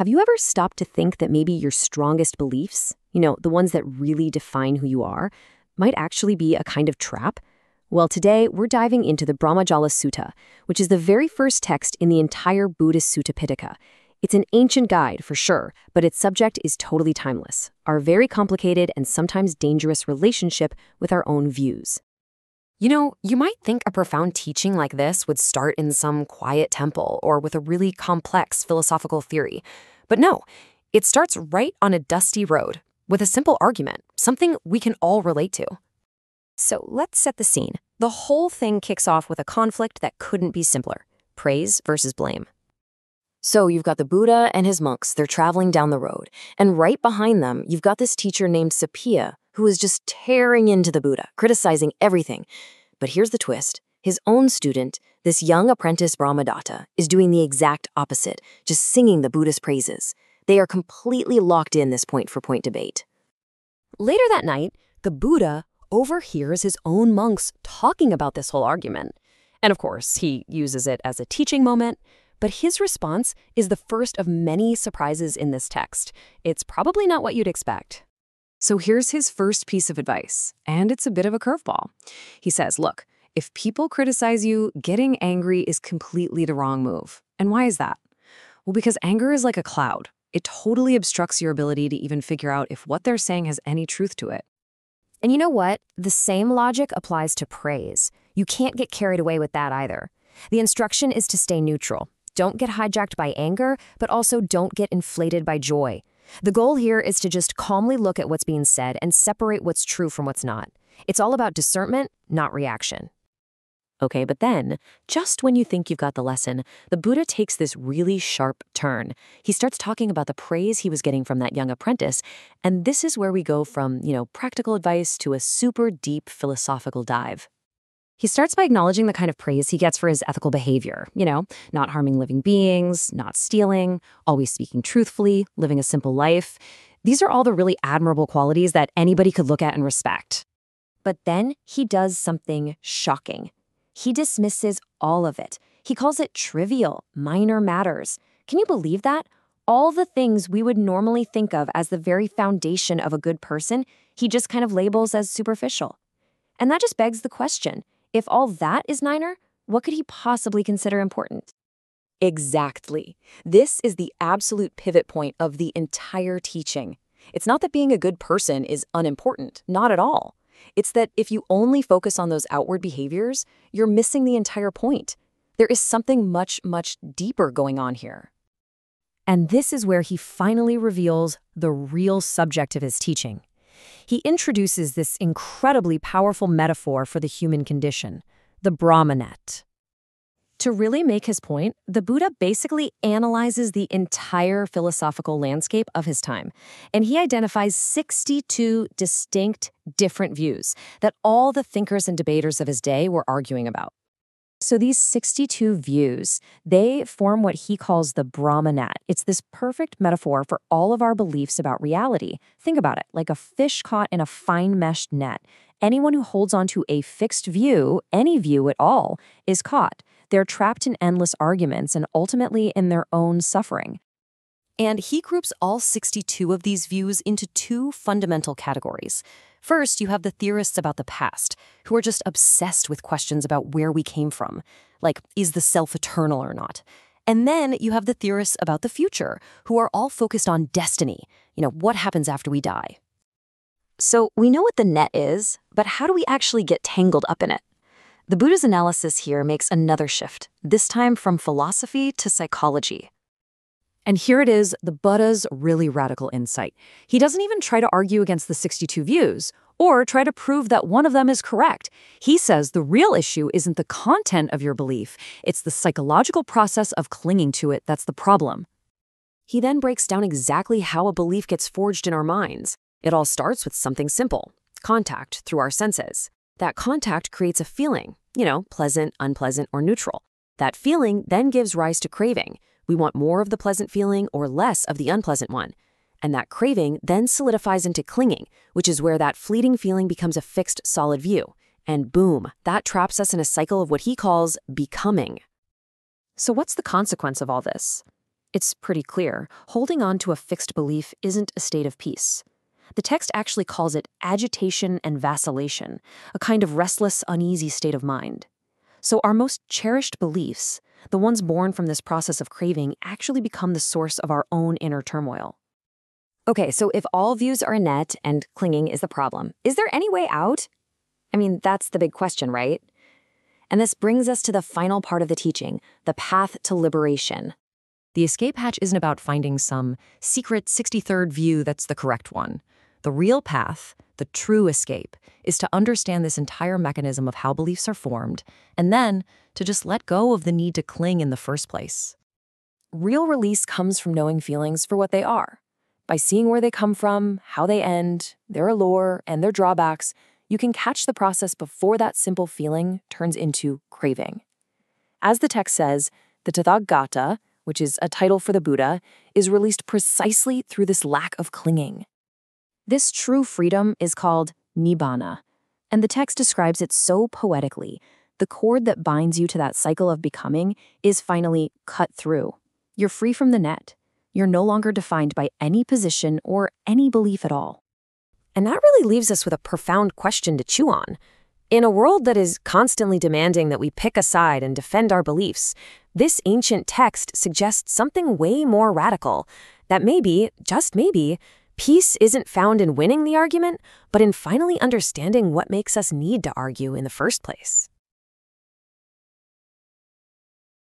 Have you ever stopped to think that maybe your strongest beliefs, you know, the ones that really define who you are, might actually be a kind of trap? Well, today we're diving into the Brahmajala Sutta, which is the very first text in the entire Buddhist Sutta Pitaka. It's an ancient guide, for sure, but its subject is totally timeless our very complicated and sometimes dangerous relationship with our own views. You know, you might think a profound teaching like this would start in some quiet temple or with a really complex philosophical theory. But no, it starts right on a dusty road with a simple argument, something we can all relate to. So let's set the scene. The whole thing kicks off with a conflict that couldn't be simpler praise versus blame. So you've got the Buddha and his monks, they're traveling down the road. And right behind them, you've got this teacher named Suppiya who is just tearing into the Buddha, criticizing everything. But here's the twist his own student, this young apprentice Brahmadatta, is doing the exact opposite, just singing the Buddha's praises. They are completely locked in this point for point debate. Later that night, the Buddha overhears his own monks talking about this whole argument. And of course, he uses it as a teaching moment, but his response is the first of many surprises in this text. It's probably not what you'd expect. So here's his first piece of advice, and it's a bit of a curveball. He says, look, if people criticize you, getting angry is completely the wrong move. And why is that? Well, because anger is like a cloud. It totally obstructs your ability to even figure out if what they're saying has any truth to it. And you know what? The same logic applies to praise. You can't get carried away with that either. The instruction is to stay neutral. Don't get hijacked by anger, but also don't get inflated by joy. The goal here is to just calmly look at what's being said and separate what's true from what's not. It's all about discernment, not reaction. Okay, but then, just when you think you've got the lesson, the Buddha takes this really sharp turn. He starts talking about the praise he was getting from that young apprentice, and this is where we go from, you know, practical advice to a super deep philosophical dive. He starts by acknowledging the kind of praise he gets for his ethical behavior, you know, not harming living beings, not stealing, always speaking truthfully, living a simple life. These are all the really admirable qualities that anybody could look at and respect. But then he does something shocking. He dismisses all of it. He calls it trivial, minor matters. Can you believe that? All the things we would normally think of as the very foundation of a good person, he just kind of labels as superficial. And that just begs the question if all that is Niner, what could he possibly consider important? Exactly. This is the absolute pivot point of the entire teaching. It's not that being a good person is unimportant, not at all. It's that if you only focus on those outward behaviors, you're missing the entire point. There is something much, much deeper going on here. And this is where he finally reveals the real subject of his teaching. He introduces this incredibly powerful metaphor for the human condition, the Brahmanet. To really make his point, the Buddha basically analyzes the entire philosophical landscape of his time, and he identifies 62 distinct, different views that all the thinkers and debaters of his day were arguing about. So these 62 views, they form what he calls the Brahmanet. It's this perfect metaphor for all of our beliefs about reality. Think about it, like a fish caught in a fine meshed net. Anyone who holds onto a fixed view, any view at all, is caught. They're trapped in endless arguments and ultimately in their own suffering. And he groups all 62 of these views into two fundamental categories. First, you have the theorists about the past, who are just obsessed with questions about where we came from, like, is the self eternal or not? And then you have the theorists about the future, who are all focused on destiny, you know, what happens after we die. So we know what the net is, but how do we actually get tangled up in it? The Buddha's analysis here makes another shift, this time from philosophy to psychology. And here it is, the Buddha's really radical insight. He doesn't even try to argue against the 62 views or try to prove that one of them is correct. He says the real issue isn't the content of your belief, it's the psychological process of clinging to it that's the problem. He then breaks down exactly how a belief gets forged in our minds. It all starts with something simple contact through our senses. That contact creates a feeling, you know, pleasant, unpleasant, or neutral. That feeling then gives rise to craving. We want more of the pleasant feeling or less of the unpleasant one. And that craving then solidifies into clinging, which is where that fleeting feeling becomes a fixed, solid view. And boom, that traps us in a cycle of what he calls becoming. So, what's the consequence of all this? It's pretty clear. Holding on to a fixed belief isn't a state of peace. The text actually calls it agitation and vacillation, a kind of restless, uneasy state of mind. So, our most cherished beliefs, the ones born from this process of craving, actually become the source of our own inner turmoil. Okay, so if all views are a net and clinging is the problem, is there any way out? I mean, that's the big question, right? And this brings us to the final part of the teaching the path to liberation. The escape hatch isn't about finding some secret 63rd view that's the correct one. The real path, the true escape, is to understand this entire mechanism of how beliefs are formed, and then to just let go of the need to cling in the first place. Real release comes from knowing feelings for what they are. By seeing where they come from, how they end, their allure, and their drawbacks, you can catch the process before that simple feeling turns into craving. As the text says, the Tathagata, which is a title for the Buddha, is released precisely through this lack of clinging. This true freedom is called Nibbana, and the text describes it so poetically. The cord that binds you to that cycle of becoming is finally cut through. You're free from the net. You're no longer defined by any position or any belief at all. And that really leaves us with a profound question to chew on. In a world that is constantly demanding that we pick a side and defend our beliefs, this ancient text suggests something way more radical that maybe, just maybe, peace isn't found in winning the argument, but in finally understanding what makes us need to argue in the first place.